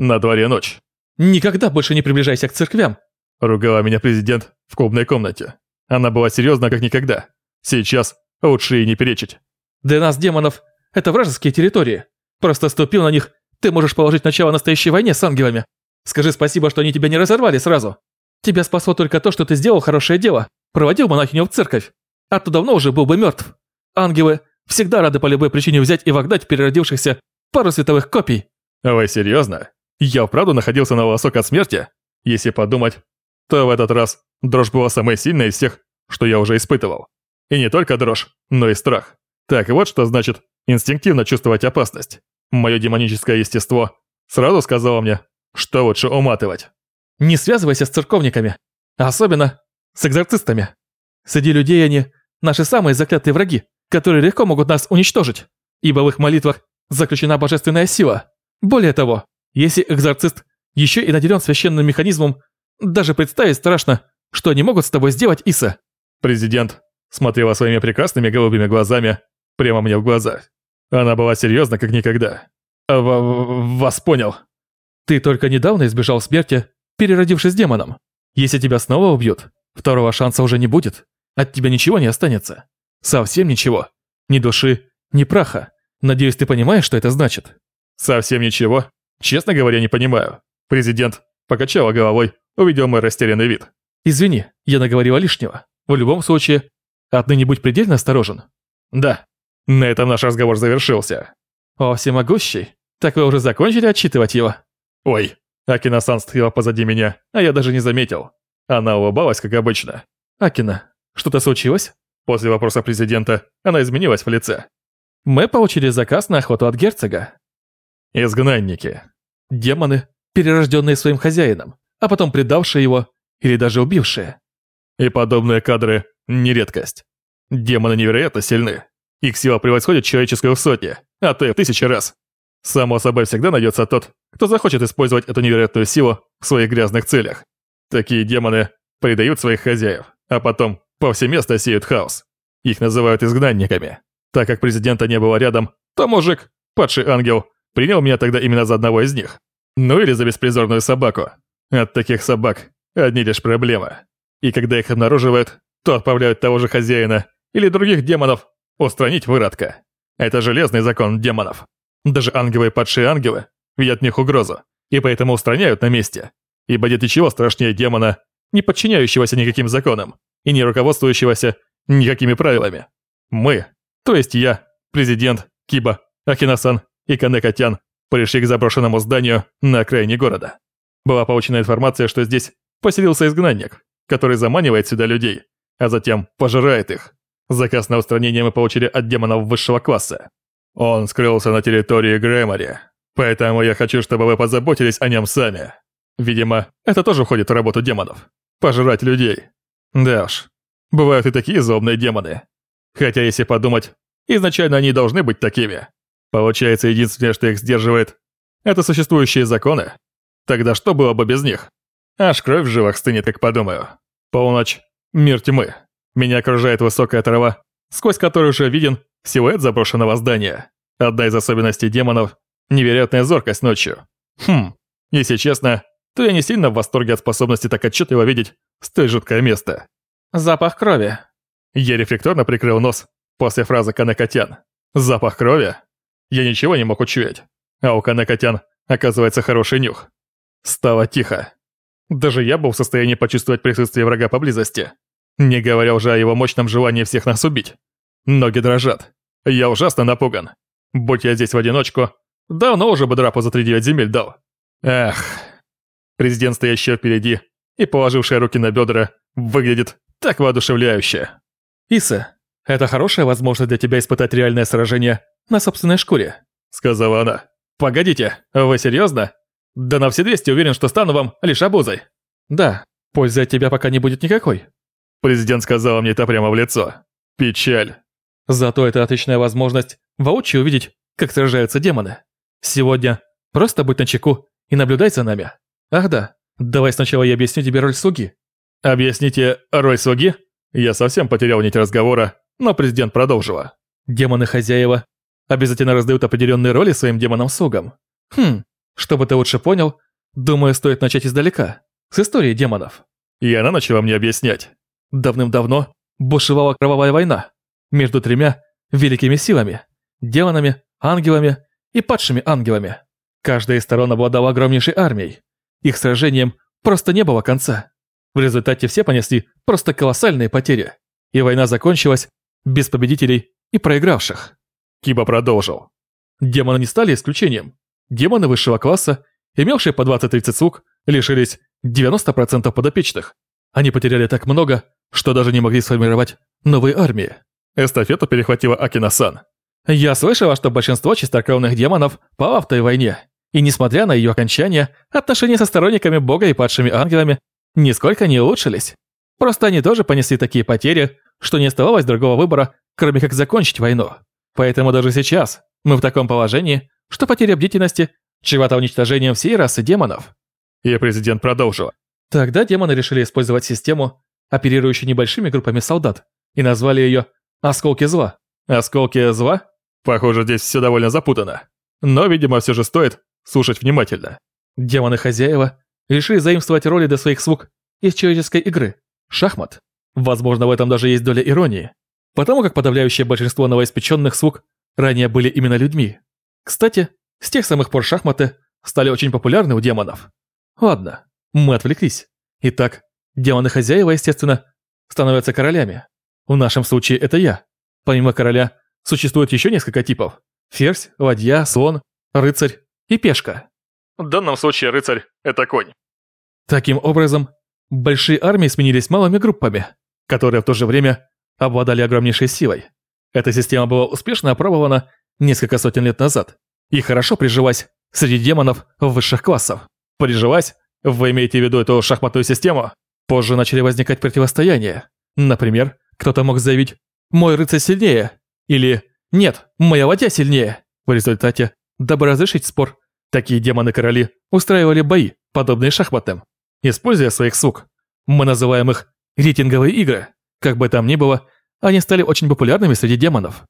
На дворе ночь. Никогда больше не приближайся к церквям. Ругала меня президент в клубной комнате. Она была серьезна как никогда. Сейчас лучше и не перечить. Для нас, демонов, это вражеские территории. Просто ступил на них, ты можешь положить начало настоящей войне с ангелами. Скажи спасибо, что они тебя не разорвали сразу. Тебя спасло только то, что ты сделал хорошее дело. Проводил монахиню в церковь. А то давно уже был бы мертв. Ангелы всегда рады по любой причине взять и вогнать переродившихся пару световых копий. А вы серьезно? Я вправду находился на волосок от смерти? Если подумать, то в этот раз дрожь была самой сильной из всех, что я уже испытывал. И не только дрожь, но и страх. Так вот что значит инстинктивно чувствовать опасность. Мое демоническое естество сразу сказало мне, что лучше уматывать. Не связывайся с церковниками, особенно с экзорцистами. Среди людей они наши самые заклятые враги, которые легко могут нас уничтожить, ибо в их молитвах заключена божественная сила. Более того, если экзорцист еще и наделен священным механизмом, даже представить страшно, что они могут с тобой сделать, Иса. Президент смотрела своими прекрасными голубыми глазами прямо мне в глаза. Она была серьезна, как никогда. В «Вас понял». Ты только недавно избежал смерти, переродившись демоном. Если тебя снова убьют, второго шанса уже не будет. От тебя ничего не останется. Совсем ничего. Ни души, ни праха. Надеюсь, ты понимаешь, что это значит? Совсем ничего. Честно говоря, не понимаю. Президент покачала головой, увидел мой растерянный вид. Извини, я наговорила лишнего. В любом случае, отныне будь предельно осторожен. Да. На этом наш разговор завершился. О, всемогущий. Так вы уже закончили отчитывать его? Ой, Акина-сан стояла позади меня, а я даже не заметил. Она улыбалась, как обычно. Акина, что-то случилось? После вопроса президента она изменилась в лице. Мы получили заказ на охоту от герцога. Изгнанники. Демоны, перерожденные своим хозяином, а потом предавшие его или даже убившие. И подобные кадры – не редкость. Демоны невероятно сильны. Их сила превосходит человеческую в сотни, а то и в тысячи раз. Само собой всегда найдется тот, кто захочет использовать эту невероятную силу в своих грязных целях. Такие демоны предают своих хозяев, а потом повсеместно сеют хаос. Их называют изгнанниками. Так как президента не было рядом, то мужик, падший ангел, принял меня тогда именно за одного из них. Ну или за беспризорную собаку. От таких собак одни лишь проблемы. И когда их обнаруживают, то отправляют того же хозяина или других демонов устранить выродка. Это железный закон демонов. Даже ангелы и падшие ангелы видят в них угрозу, и поэтому устраняют на месте. Ибо нет ничего страшнее демона, не подчиняющегося никаким законам и не руководствующегося никакими правилами. Мы, то есть я, президент, Киба, Акинасан и Канекатян, пришли к заброшенному зданию на окраине города. Была получена информация, что здесь поселился изгнанник, который заманивает сюда людей, а затем пожирает их. Заказ на устранение мы получили от демонов высшего класса. Он скрылся на территории Грэмори, поэтому я хочу, чтобы вы позаботились о нем сами. Видимо, это тоже входит в работу демонов. Пожрать людей. Да уж, бывают и такие злобные демоны. Хотя, если подумать, изначально они должны быть такими. Получается, единственное, что их сдерживает, это существующие законы. Тогда что было бы без них? Аж кровь в жилах стынет, как подумаю. Полночь. Мир тьмы. Меня окружает высокая трава, сквозь которую уже виден силуэт заброшенного здания. Одна из особенностей демонов – невероятная зоркость ночью. Хм, если честно, то я не сильно в восторге от способности так отчетливо видеть столь жуткое место. Запах крови. Я рефлекторно прикрыл нос после фразы Канекотян. Запах крови? Я ничего не мог учуять. А у Канекотян, оказывается, хороший нюх. Стало тихо. Даже я был в состоянии почувствовать присутствие врага поблизости. Не говоря уже о его мощном желании всех нас убить. Ноги дрожат. Я ужасно напуган. Будь я здесь в одиночку, давно уже бы драпу за 3 земель дал. Эх. Президент, стоящий впереди и положивший руки на бедра, выглядит так воодушевляюще. «Иса, это хорошая возможность для тебя испытать реальное сражение на собственной шкуре», — сказала она. «Погодите, вы серьезно? Да на все 200 уверен, что стану вам лишь обузой». «Да, пользы от тебя пока не будет никакой». Президент сказал мне это прямо в лицо. Печаль. Зато это отличная возможность воочию увидеть, как сражаются демоны. Сегодня просто будь начеку и наблюдай за нами. Ах да, давай сначала я объясню тебе роль слуги. Объясните роль слуги? Я совсем потерял нить разговора, но президент продолжила. Демоны-хозяева обязательно раздают определенные роли своим демонам-слугам. Хм, Чтобы ты лучше понял, думаю, стоит начать издалека, с истории демонов. И она начала мне объяснять. Давным-давно бушевала кровавая война между тремя великими силами – демонами, ангелами и падшими ангелами. Каждая из сторон обладала огромнейшей армией. Их сражением просто не было конца. В результате все понесли просто колоссальные потери. И война закончилась без победителей и проигравших. Киба продолжил. Демоны не стали исключением. Демоны высшего класса, имевшие по 20-30 слуг, лишились 90% подопечных. Они потеряли так много, что даже не могли сформировать новые армии. Эстафету перехватила Акина-сан. Я слышала, что большинство чистокровных демонов пало в той войне, и несмотря на ее окончание, отношения со сторонниками бога и падшими ангелами нисколько не улучшились. Просто они тоже понесли такие потери, что не оставалось другого выбора, кроме как закончить войну. Поэтому даже сейчас мы в таком положении, что потеря бдительности чревата уничтожением всей расы демонов. И президент продолжил. Тогда демоны решили использовать систему, оперирующую небольшими группами солдат, и назвали ее «Осколки зла». Осколки зла? Похоже, здесь все довольно запутано. Но, видимо, все же стоит слушать внимательно. Демоны-хозяева решили заимствовать роли для своих слуг из человеческой игры – шахмат. Возможно, в этом даже есть доля иронии, потому как подавляющее большинство новоиспеченных слуг ранее были именно людьми. Кстати, с тех самых пор шахматы стали очень популярны у демонов. Ладно, мы отвлеклись. Итак, демоны-хозяева, естественно, становятся королями. В нашем случае это я. Помимо короля, существует еще несколько типов. Ферзь, ладья, слон, рыцарь и пешка. В данном случае рыцарь – это конь. Таким образом, большие армии сменились малыми группами, которые в то же время обладали огромнейшей силой. Эта система была успешно опробована несколько сотен лет назад и хорошо прижилась среди демонов высших классов. Прижилась? Вы имеете в виду эту шахматную систему? Позже начали возникать противостояния. Например, кто-то мог заявить «Мой рыцарь сильнее» или «Нет, моя ладья сильнее». В результате, дабы разрешить спор, такие демоны-короли устраивали бои, подобные шахматным, используя своих слуг. Мы называем их рейтинговые игры. Как бы там ни было, они стали очень популярными среди демонов.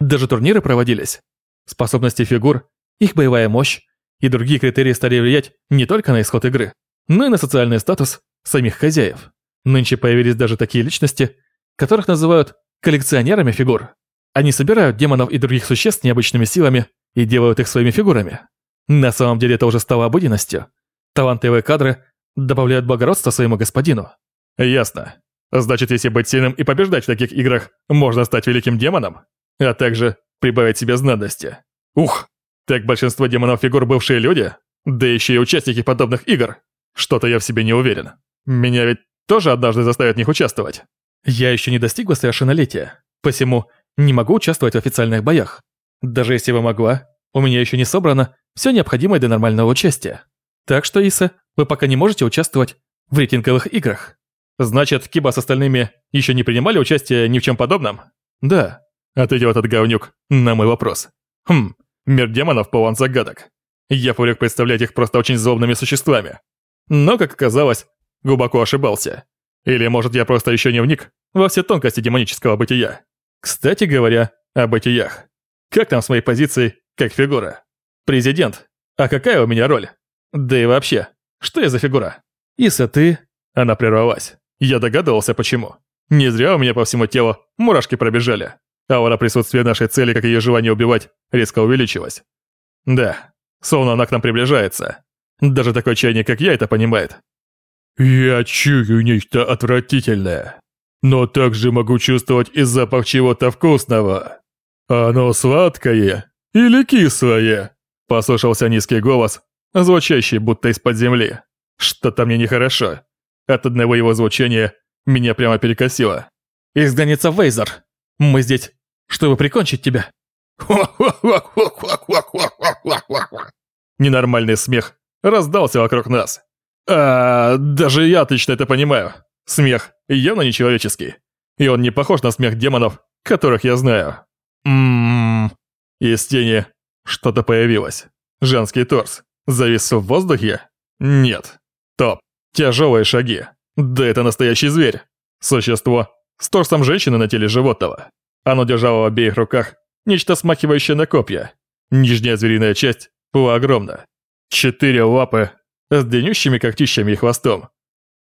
Даже турниры проводились. Способности фигур, их боевая мощь и другие критерии стали влиять не только на исход игры, но и на социальный статус самих хозяев. Нынче появились даже такие личности, которых называют коллекционерами фигур. Они собирают демонов и других существ необычными силами и делают их своими фигурами. На самом деле это уже стало обыденностью. Талантливые кадры добавляют благородство своему господину. Ясно. Значит, если быть сильным и побеждать в таких играх, можно стать великим демоном, а также прибавить себе знатности. Ух, так большинство демонов фигур бывшие люди, да еще и участники подобных игр. Что-то я в себе не уверен. Меня ведь тоже однажды заставят в них участвовать. Я еще не достигла совершеннолетия, посему не могу участвовать в официальных боях. Даже если бы могла, у меня еще не собрано все необходимое для нормального участия. Так что, Иса, вы пока не можете участвовать в рейтинговых играх. Значит, Киба с остальными еще не принимали участие ни в чем подобном? Да, ответил этот говнюк на мой вопрос. Хм, мир демонов полон загадок. Я привык представлять их просто очень злобными существами. Но, как оказалось, глубоко ошибался. Или, может, я просто еще не вник во все тонкости демонического бытия. Кстати говоря, о бытиях. Как там с моей позицией, как фигура? Президент. А какая у меня роль? Да и вообще, что я за фигура? Иса, ты... Она прервалась. Я догадывался, почему. Не зря у меня по всему телу мурашки пробежали. Аура присутствия нашей цели, как ее желание убивать, резко увеличилась. Да, словно она к нам приближается. Даже такой чайник, как я, это понимает. Я чую нечто отвратительное, но также могу чувствовать и запах чего-то вкусного. Оно сладкое или кислое? Послышался низкий голос, звучащий будто из-под земли. Что-то мне нехорошо. От одного его звучания меня прямо перекосило. «Изгнанница Вейзер, мы здесь, чтобы прикончить тебя». Ненормальный смех раздался вокруг нас. А, даже я отлично это понимаю. Смех явно нечеловеческий. И он не похож на смех демонов, которых я знаю. Ммм. Из тени что-то появилось. Женский торс. Завис в воздухе? Нет. Топ. Тяжелые шаги. Да это настоящий зверь. Существо с торсом женщины на теле животного. Оно держало в обеих руках нечто смахивающее на копья. Нижняя звериная часть была огромна. Четыре лапы с длиннющими когтищами и хвостом.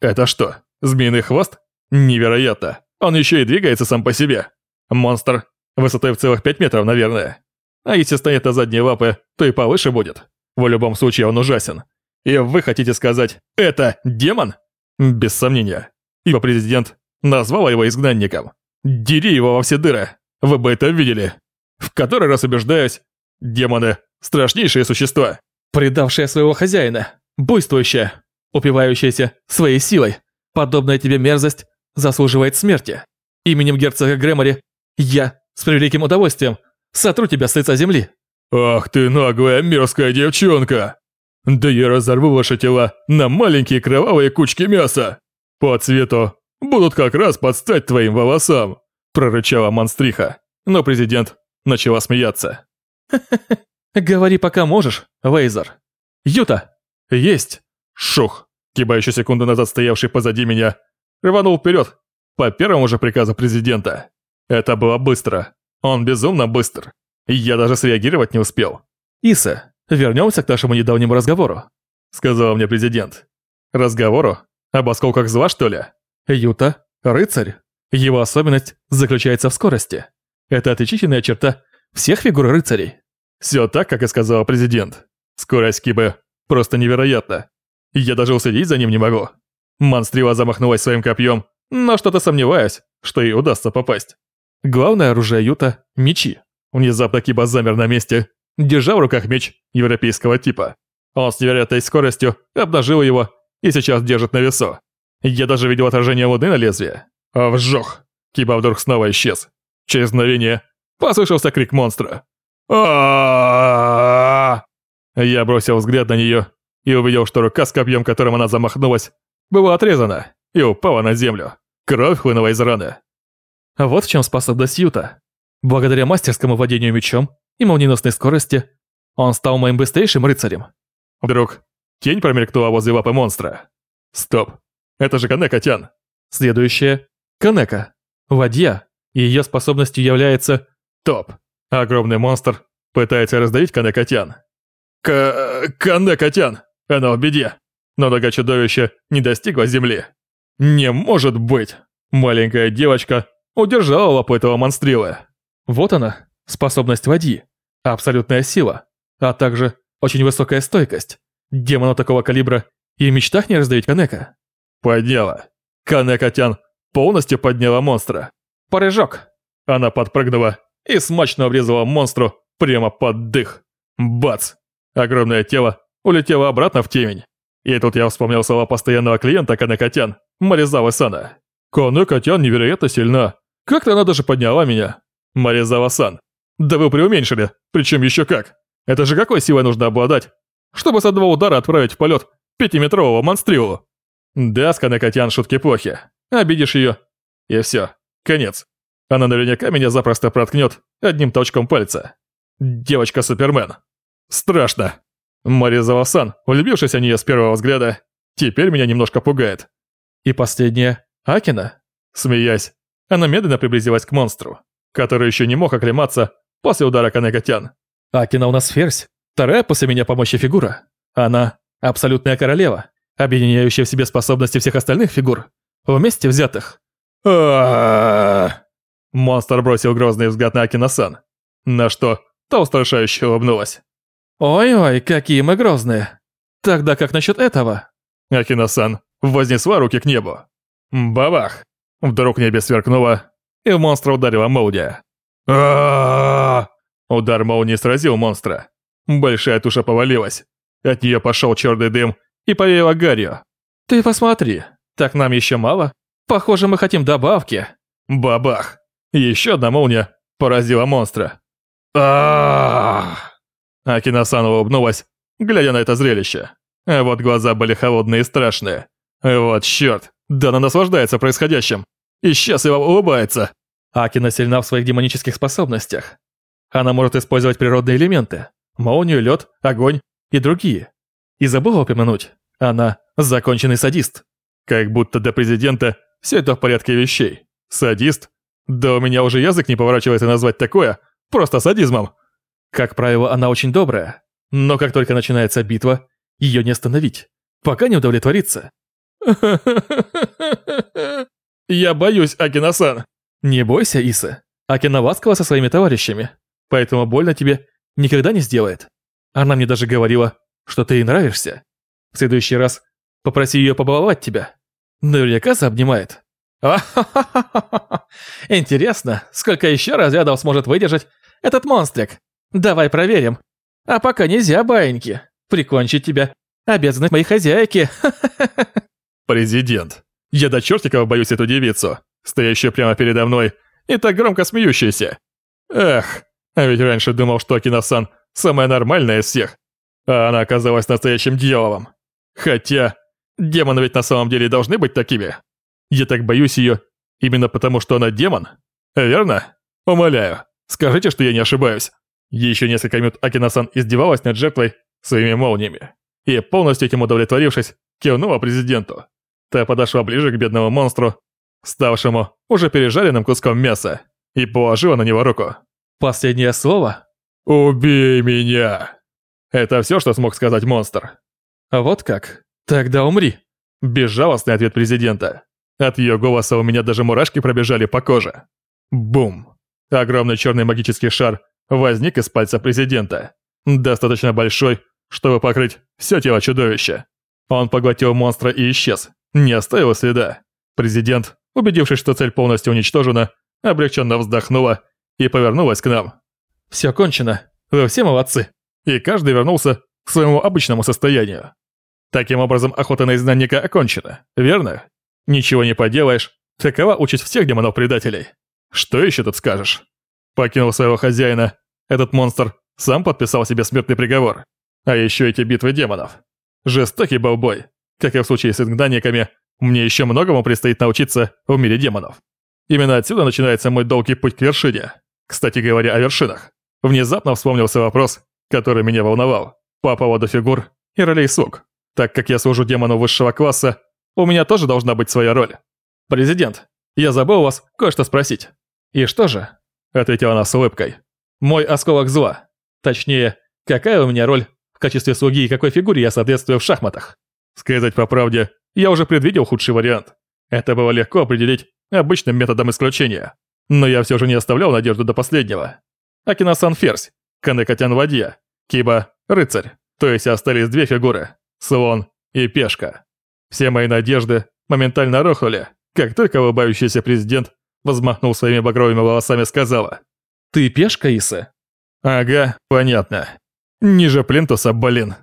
Это что, змеиный хвост? Невероятно. Он еще и двигается сам по себе. Монстр. Высотой в целых 5 метров, наверное. А если станет на задние лапы, то и повыше будет. В любом случае он ужасен. И вы хотите сказать, это демон? Без сомнения. Ибо президент назвал его изгнанником. Дери его во все дыры. Вы бы это видели. В который раз убеждаюсь, демоны – страшнейшие существа. Предавшие своего хозяина, буйствующие, упивающиеся своей силой. Подобная тебе мерзость заслуживает смерти. Именем герцога Грэмори я с превеликим удовольствием сотру тебя с лица земли». «Ах ты наглая мерзкая девчонка! Да я разорву ваши тела на маленькие кровавые кучки мяса! По цвету будут как раз под стать твоим волосам!» прорычала монстриха, но президент начала смеяться. «Говори пока можешь, Вейзер. Юта!» «Есть!» Шух, киба еще секунду назад стоявший позади меня, рванул вперед по первому же приказу президента. Это было быстро. Он безумно быстр. Я даже среагировать не успел. «Иса, вернемся к нашему недавнему разговору», — сказал мне президент. «Разговору? Об осколках зла, что ли?» «Юта — рыцарь. Его особенность заключается в скорости. Это отличительная черта всех фигур рыцарей». Все так, как и сказал президент. Скорость Кибы просто невероятна. Я даже уследить за ним не могу. Монстрила замахнулась своим копьем, но что-то сомневаюсь, что ей удастся попасть. Главное оружие Юта – мечи. Внезапно Киба замер на месте, держа в руках меч европейского типа. Он с невероятной скоростью обнажил его и сейчас держит на весу. Я даже видел отражение луны на лезвие. А вжох! Киба вдруг снова исчез. Через мгновение послышался крик монстра. а Я бросил взгляд на нее и увидел, что рука с копьем, которым она замахнулась, была отрезана и упала на землю. Кровь хлынула из раны. Вот в чем способность Юта. Благодаря мастерскому владению мечом и молниеносной скорости, он стал моим быстрейшим рыцарем. Вдруг тень промелькнула возле лапы монстра. Стоп, это же Канека-тян. Следующее – Канека. Ладья. И ее способностью является... Топ. Огромный монстр пытается раздавить Канека-тян. К... Канека-тян. Она в беде. Но нога чудовища не достигла земли. Не может быть. Маленькая девочка удержала лапу этого монстрила. Вот она, способность води, абсолютная сила, а также очень высокая стойкость. Демона такого калибра и в мечтах не раздавить Канека. Подняла. Канека-тян полностью подняла монстра. Порыжок. Она подпрыгнула и смачно обрезала монстру прямо под дых. Бац! Огромное тело улетело обратно в темень. И тут я вспомнил слова постоянного клиента Канекатян, Маризавы Сана. Канекатян невероятно сильна. Как-то она даже подняла меня. Маризава-сан. Да вы преуменьшили, причем еще как. Это же какой силой нужно обладать, чтобы с одного удара отправить в полет пятиметрового монстриулу? Да, с Канекатян шутки плохи. Обидишь ее, и все, конец. Она наверняка меня запросто проткнет одним толчком пальца. Девочка-супермен. Страшно. Маризава-сан, влюбившись в нее с первого взгляда, теперь меня немножко пугает. И последнее – Акина. Смеясь, она медленно приблизилась к монстру, который еще не мог оклематься после удара Канегатян. Акина у нас ферзь, вторая после меня помощи фигура. Она – абсолютная королева, объединяющая в себе способности всех остальных фигур, вместе взятых. Монстр бросил грозный взгляд на Акина-сан, на что та устрашающе улыбнулась. «Ой-ой, какие мы грозные. Тогда как насчет этого?» Акина-сан вознесла руки к небу. Бабах! Вдруг небе сверкнуло, и в монстра ударила молния. Удар молнии сразил монстра. Большая туша повалилась. От нее пошел черный дым и повеяло гарью. «Ты посмотри, так нам еще мало? Похоже, мы хотим добавки». Бабах! Еще одна молния поразила монстра. Ах! Акина-сан улыбнулась, глядя на это зрелище. А вот глаза были холодные и страшные. Вот черт, да она наслаждается происходящим. И счастливо улыбается. Акина сильна в своих демонических способностях. Она может использовать природные элементы. Молнию, лед, огонь и другие. И забыла упомянуть, она законченный садист. Как будто до президента все это в порядке вещей. Садист? Да у меня уже язык не поворачивается назвать такое просто садизмом. Как правило, она очень добрая. Но как только начинается битва, Ее не остановить, пока не удовлетворится. Я боюсь, Акинасан. Не бойся, Иса. Акина ласкова со своими товарищами, поэтому больно тебе никогда не сделает. Она мне даже говорила, что ты ей нравишься. В следующий раз попроси ее побаловать тебя. Наверняка заобнимает. Интересно, сколько еще разрядов сможет выдержать этот монстрик? Давай проверим. А пока нельзя, баиньки. Прикончить тебя. Обязаны моей хозяйки. Президент. Я до чертиков боюсь эту девицу, стоящую прямо передо мной и так громко смеющуюся. Эх, а ведь раньше думал, что Акинасан самая нормальная из всех. А она оказалась настоящим дьяволом. Хотя, демоны ведь на самом деле должны быть такими. Я так боюсь ее именно потому, что она демон. Верно? Умоляю, скажите, что я не ошибаюсь. Еще несколько минут Акинасан издевалась над жертвой своими молниями. И, полностью этим удовлетворившись, кивнула президенту. Та подошла ближе к бедному монстру, ставшему уже пережаренным куском мяса, и положила на него руку. Последнее слово? «Убей меня!» Это все, что смог сказать монстр. А вот как? Тогда умри. Безжалостный ответ президента. От ее голоса у меня даже мурашки пробежали по коже. Бум. Огромный черный магический шар возник из пальца президента. Достаточно большой, чтобы покрыть все тело чудовища. Он поглотил монстра и исчез, не оставил следа. Президент, убедившись, что цель полностью уничтожена, облегченно вздохнула и повернулась к нам. «Все кончено. Вы все молодцы». И каждый вернулся к своему обычному состоянию. Таким образом, охота на изгнанника окончена, верно? Ничего не поделаешь, такова участь всех демонов-предателей. Что еще тут скажешь? Покинул своего хозяина, этот монстр сам подписал себе смертный приговор. А еще эти битвы демонов. Жестокий был бой. Как и в случае с изгнанниками, мне еще многому предстоит научиться в мире демонов. Именно отсюда начинается мой долгий путь к вершине. Кстати говоря о вершинах. Внезапно вспомнился вопрос, который меня волновал, по поводу фигур и ролей слуг. Так как я служу демону высшего класса, у меня тоже должна быть своя роль. «Президент, я забыл вас кое-что спросить». «И что же?» – ответила она с улыбкой. «Мой осколок зла. Точнее, какая у меня роль в качестве слуги и какой фигуре я соответствую в шахматах?» Сказать по правде, я уже предвидел худший вариант. Это было легко определить обычным методом исключения. Но я все же не оставлял надежду до последнего. Акинасан Ферзь, Канекатян Вадья, Киба Рыцарь. То есть остались две фигуры – слон и пешка. Все мои надежды моментально рухнули, как только улыбающийся президент взмахнул своими багровыми волосами сказала. «Ты пешка, Иса?» «Ага, понятно. Ниже плинтуса, блин».